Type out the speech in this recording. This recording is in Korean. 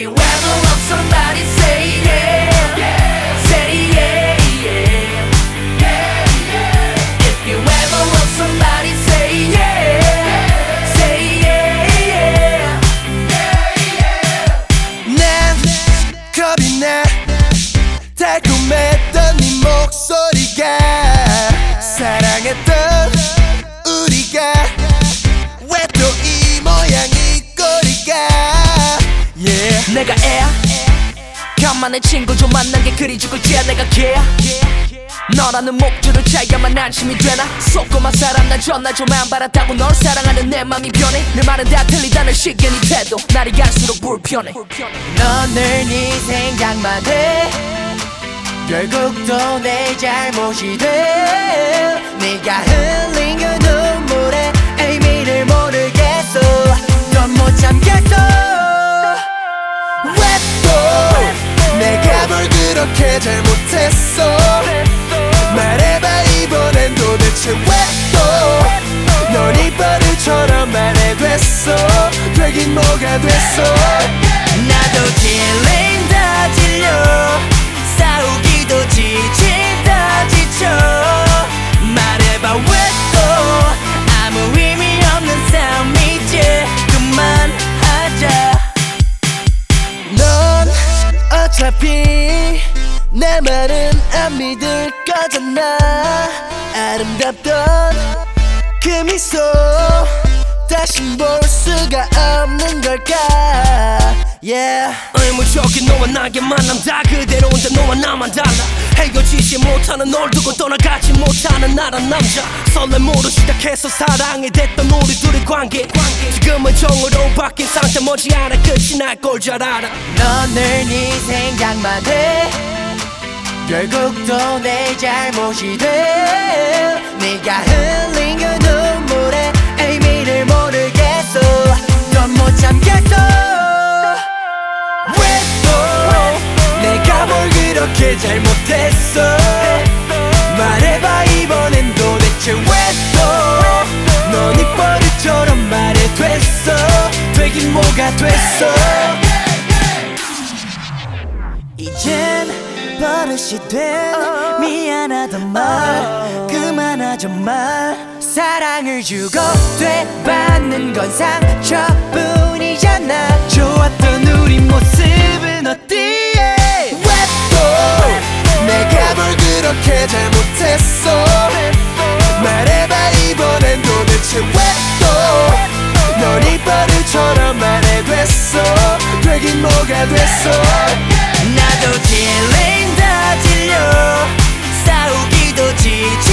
You ever love somebody, 내가 애 간만에 친구 좀 만난 게 그리 죽을지야 내가 걔 너라는 목줄을 차야만 안심이 되나? 속고만 사람 난 전날 좀안 받았다고 널 사랑하는 내 맘이 변해? 내 말은 다 틀리다는 식견이 태도 날이 갈수록 불편해. 넌늘네 생각만 해. 결국 또 내 잘못이 돼. 네가 흘린 그 눈물에 의미를 모르겠 됐어. 되긴 뭐가 됐어. 나도 질린다 질려. 싸우기도 지친다 지쳐. 말해봐 왜 또 아무 의미 없는 싸움 이제 그만하자. 넌 어차피 내 말은 안 믿을 거잖아. 아름답던 그 미소 다신 볼 수가 없는 걸까? Yeah. 의무적인 너와 나의 만남 다. 그대로인데 너와 나만 달라. 헤어지지 못하는 널 두고 떠나가지 못하는 나란 남자. 설렘으로 시작해서 사랑이 됐던 우리 둘의 관계. 지금은 정으로 바뀐 상태. 머지않아 끝이 날 걸 잘 알아. 넌늘네 생각만 해. 결국 또 내 잘못이 돼. 네가 흘린 그 잘못했어. 말해봐 이번엔 도대체 왜 또? 넌 이 버릇처럼 말해 됐어. 되긴 뭐가 됐어. 이젠 버릇이 된 미안하단 말 그만하자 말. 사랑을 주고 되받는 건 상처뿐이잖아. 좋았던 우리 모 됐어. 되긴 뭐가 됐어. 나도 질린다 질려. 싸우기도 지쳐